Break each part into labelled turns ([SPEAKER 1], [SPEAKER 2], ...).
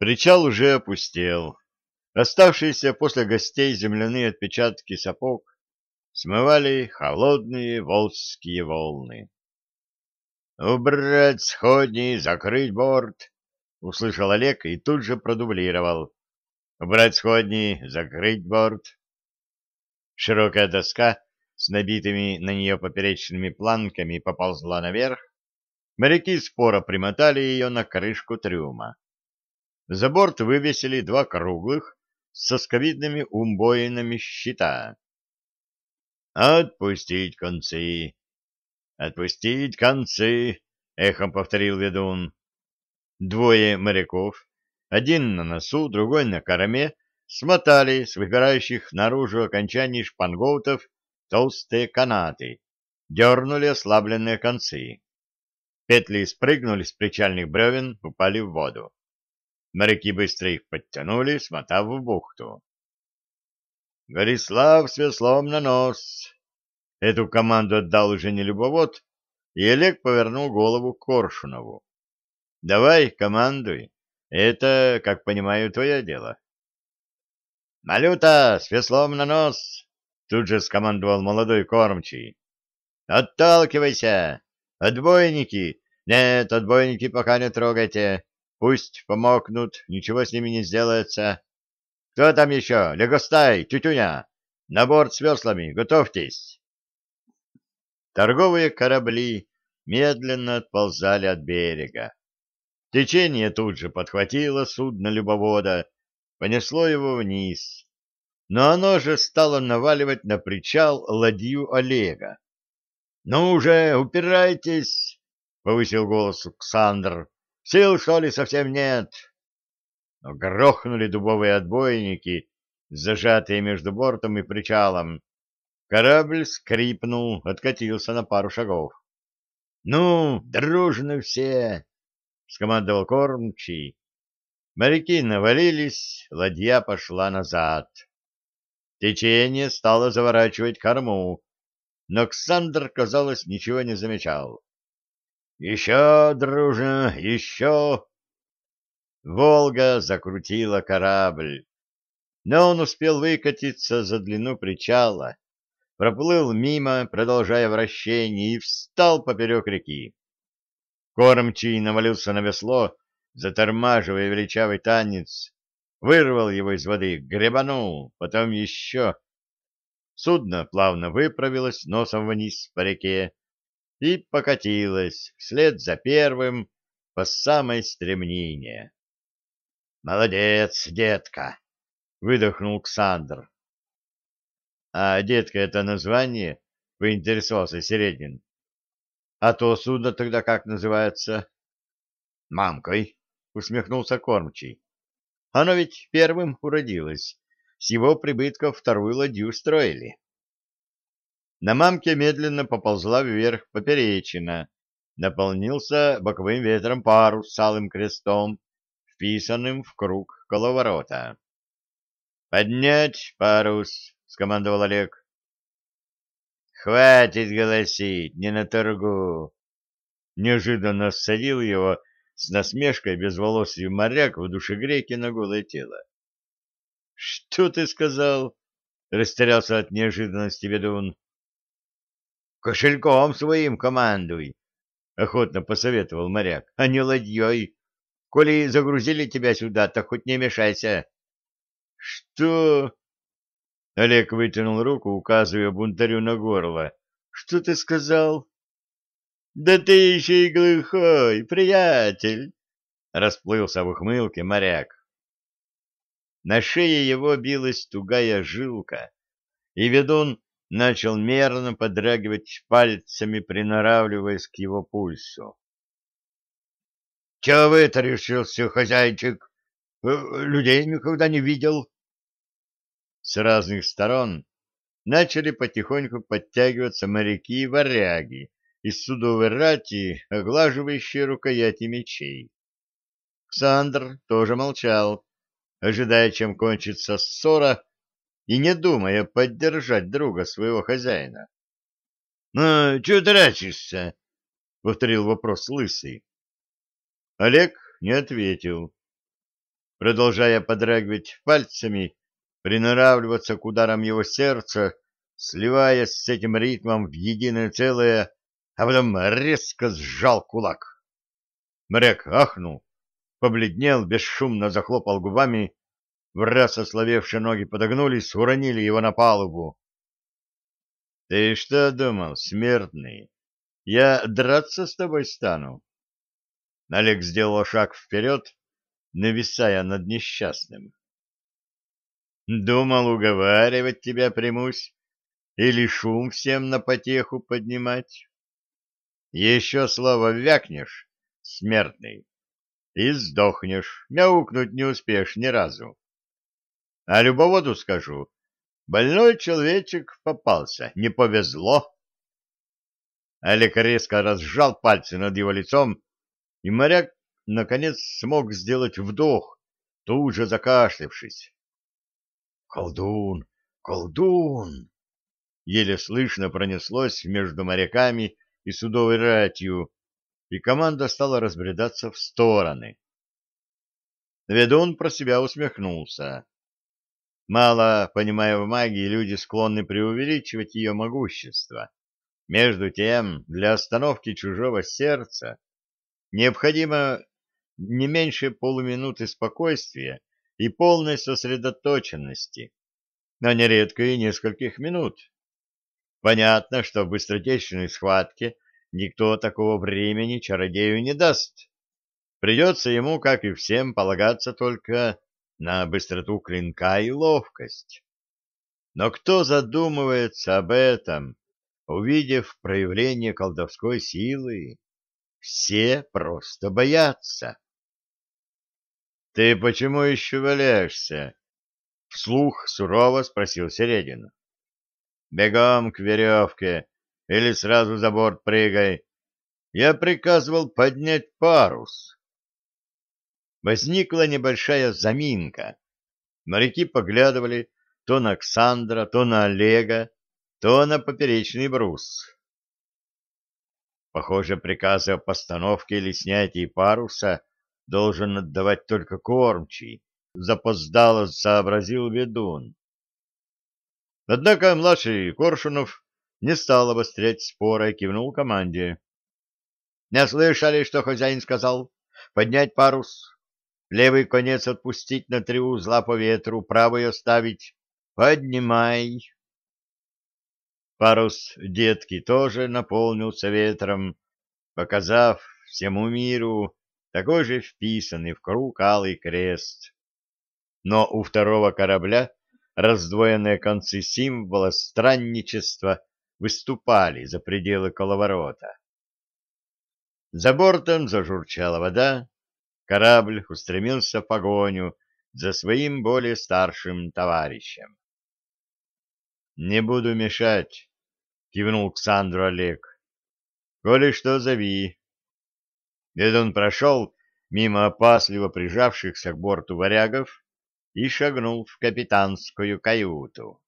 [SPEAKER 1] Причал уже опустел. Оставшиеся после гостей земляные отпечатки сапог смывали холодные волжские волны. «Убрать сходни, закрыть борт!» — услышал Олег и тут же продублировал. «Убрать сходни, закрыть борт!» Широкая доска с набитыми на нее поперечными планками поползла наверх. Моряки споро примотали ее на крышку трюма. За борт вывесили два круглых с сосковидными умбоинами щита. «Отпустить концы! Отпустить концы!» — эхом повторил ведун. Двое моряков, один на носу, другой на корме, смотали с выпирающих наружу окончаний шпангоутов толстые канаты, дернули ослабленные концы. Петли спрыгнули с причальных бревен, упали в воду. Моряки быстро их подтянули, смотав в бухту. «Горислав с веслом на нос!» Эту команду отдал уже не любовод, и Олег повернул голову к Коршунову. «Давай, командуй. Это, как понимаю, твое дело». «Малюта, с веслом на нос!» Тут же скомандовал молодой кормчий. «Отталкивайся! Отбойники! Нет, отбойники пока не трогайте. Пусть помокнут, ничего с ними не сделается. Кто там еще? Легостай, тютюня! На борт с веслами, готовьтесь!» Торговые корабли медленно отползали от берега. Течение тут же подхватило судно любовода, понесло его вниз. Но оно же стало наваливать на причал ладью Олега. — Ну уже, упирайтесь! — повысил голос Александр. Сил, что ли, совсем нет? Но грохнули дубовые отбойники, зажатые между бортом и причалом. Корабль скрипнул, откатился на пару шагов. — Ну, дружно все! — скомандовал кормчий. Моряки навалились, ладья пошла назад. Течение стало заворачивать корму, но Ксандр, казалось, ничего не замечал. Еще, дружно, еще! Волга закрутила корабль, но он успел выкатиться за длину причала, проплыл мимо, продолжая вращение, и встал поперек реки. Кормчий навалился на весло, затормаживая величавый танец, вырвал его из воды, гребанул, потом еще. Судно плавно выправилось носом вниз по реке, и покатилась вслед за первым по самой стремнине. «Молодец, детка!» — выдохнул Ксандр. «А детка — это название?» — поинтересовался Середин. «А то судно тогда как называется?» «Мамкой», — усмехнулся Кормчий. «Оно ведь первым уродилось. С его прибытков вторую ладью строили». На мамке медленно поползла вверх поперечина, наполнился боковым ветром парус с алым крестом, вписанным в круг коловорота. «Поднять парус!» — скомандовал Олег. «Хватит голосить, не на торгу!» Неожиданно ссадил его с насмешкой безволосый моряк в душегреке на голое тело. «Что ты сказал?» — растерялся от неожиданности ведун. Кошельком своим командуй, — охотно посоветовал моряк, — а не ладьей. Коли загрузили тебя сюда, то хоть не мешайся. — Что? — Олег вытянул руку, указывая бунтарю на горло. — Что ты сказал? — Да ты еще и глухой, приятель! — расплылся в ухмылке моряк. На шее его билась тугая жилка, и ведун начал мерно подрагивать пальцами, приноравливаясь к его пульсу. — Чего вытарешился, хозяйчик? Э, людей никогда не видел. С разных сторон начали потихоньку подтягиваться моряки и варяги из судовой рати, оглаживающие рукояти мечей. Ксандр тоже молчал, ожидая, чем кончится ссора, и не думая поддержать друга своего хозяина. — Ну, чего трачешься? — повторил вопрос лысый. Олег не ответил. продолжая подрагивать пальцами, приноравливаться к ударам его сердца, сливаясь с этим ритмом в единое целое, а потом резко сжал кулак. Моряк ахнул, побледнел, бесшумно захлопал губами, в раз ословевшие ноги подогнулись, уронили его на палубу. — Ты что думал, смертный? Я драться с тобой стану? Олег сделал шаг вперед, нависая над несчастным. Думал, уговаривать тебя примусь или шум всем на потеху поднимать? Еще слово вякнешь, смертный, и сдохнешь, мяукнуть не успеешь ни разу. А любоводу скажу, больной человечек попался, не повезло. Олег резко разжал пальцы над его лицом, и моряк, наконец, смог сделать вдох, тут же закашлявшись. «Колдун! Колдун!» Еле слышно пронеслось между моряками и судовой ратью, и команда стала разбредаться в стороны. Ведун про себя усмехнулся. Мало понимая в магии, люди склонны преувеличивать ее могущество. Между тем, для остановки чужого сердца необходимо не меньше полуминуты спокойствия и полной сосредоточенности, но нередко и нескольких минут. Понятно, что в быстротечной схватке никто такого времени чародею не даст. Придется ему, как и всем, полагаться только на быстроту клинка и ловкость. Но кто задумывается об этом, увидев проявление колдовской силы? Все просто боятся. — Ты почему еще валяешься? — вслух сурово спросил Середин. — Бегом к веревке или сразу за борт прыгай. Я приказывал поднять парус. Возникла небольшая заминка. Моряки поглядывали то на Александра, то на Олега, то на поперечный брус. Похоже, приказы о постановке или снятии паруса должен отдавать только кормчий, запоздало сообразил ведун. Однако младший Коршунов не стал обострять спора и кивнул команде. — Не слышали, что хозяин сказал? Поднять парус, левый конец отпустить на три узла по ветру, правый оставить. Поднимай. Парус детки тоже наполнился ветром, показав всему миру такой же вписанный в круг алый крест. Но у второго корабля раздвоенные концы символа странничества выступали за пределы коловорота. За бортом зажурчала вода, корабль устремился в погоню за своим более старшим товарищем. «Не буду мешать», — кивнул Ксандру Олег. «Коли что, зови». он прошел мимо опасливо прижавшихся к борту варягов и шагнул в капитанскую каюту.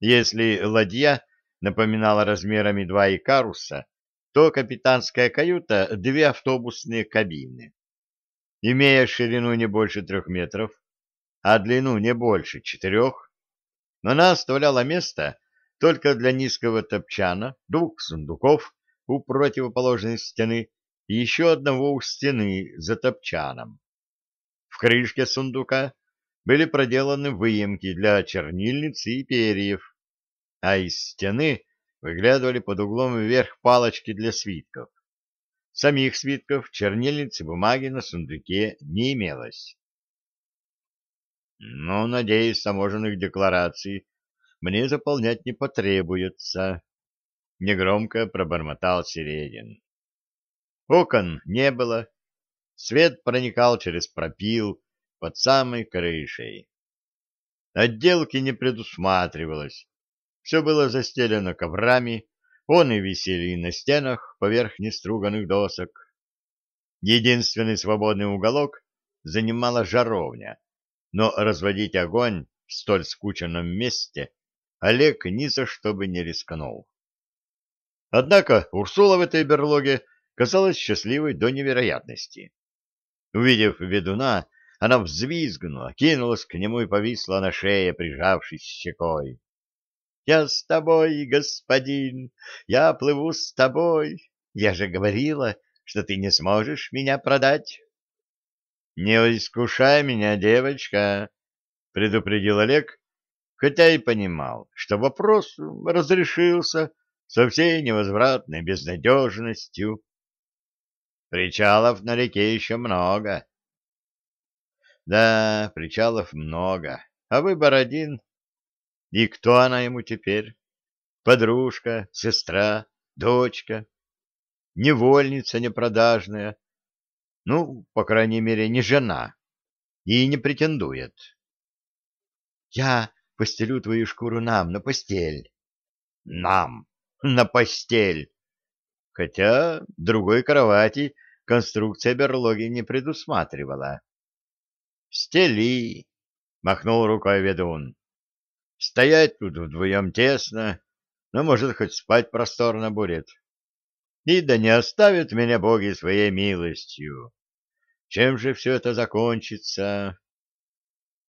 [SPEAKER 1] Если ладья напоминала размерами два икаруса, то капитанская каюта — две автобусные кабины. Имея ширину не больше трех метров, а длину не больше четырех, она оставляла место только для низкого топчана, двух сундуков у противоположной стены и еще одного у стены за топчаном. В крышке сундука были проделаны выемки для чернильницы и перьев, а из стены выглядывали под углом вверх палочки для свитков. Самих свитков, чернильницы, бумаги на сундуке не имелось. Но, надеюсь, таможенных деклараций мне заполнять не потребуется, — негромко пробормотал Середин. Окон не было, свет проникал через пропил под самой крышей. Отделки не предусматривалось, все было застелено коврами, он и висели на стенах поверх неструганных досок. Единственный свободный уголок занимала жаровня, но разводить огонь в столь скученном месте Олег ни за что бы не рискнул. Однако Урсула в этой берлоге казалась счастливой до невероятности. Увидев ведуна, Она взвизгнула, кинулась к нему и повисла на шее, прижавшись щекой. «Я с тобой, господин, я плыву с тобой. Я же говорила, что ты не сможешь меня продать». «Не искушай меня, девочка», — предупредил Олег, хотя и понимал, что вопрос разрешился со всей невозвратной безнадежностью. Причалов на реке еще много. Да, причалов много, а выбор один. И кто она ему теперь? Подружка, сестра, дочка, невольница непродажная. Ну, по крайней мере, не жена и не претендует. Я постелю твою шкуру нам на постель. Нам на постель. Хотя другой кровати конструкция берлоги не предусматривала. «Стели!» — махнул рукой ведун. «Стоять тут вдвоем тесно, но, может, хоть спать просторно будет. И да не оставят меня боги своей милостью. Чем же все это закончится?»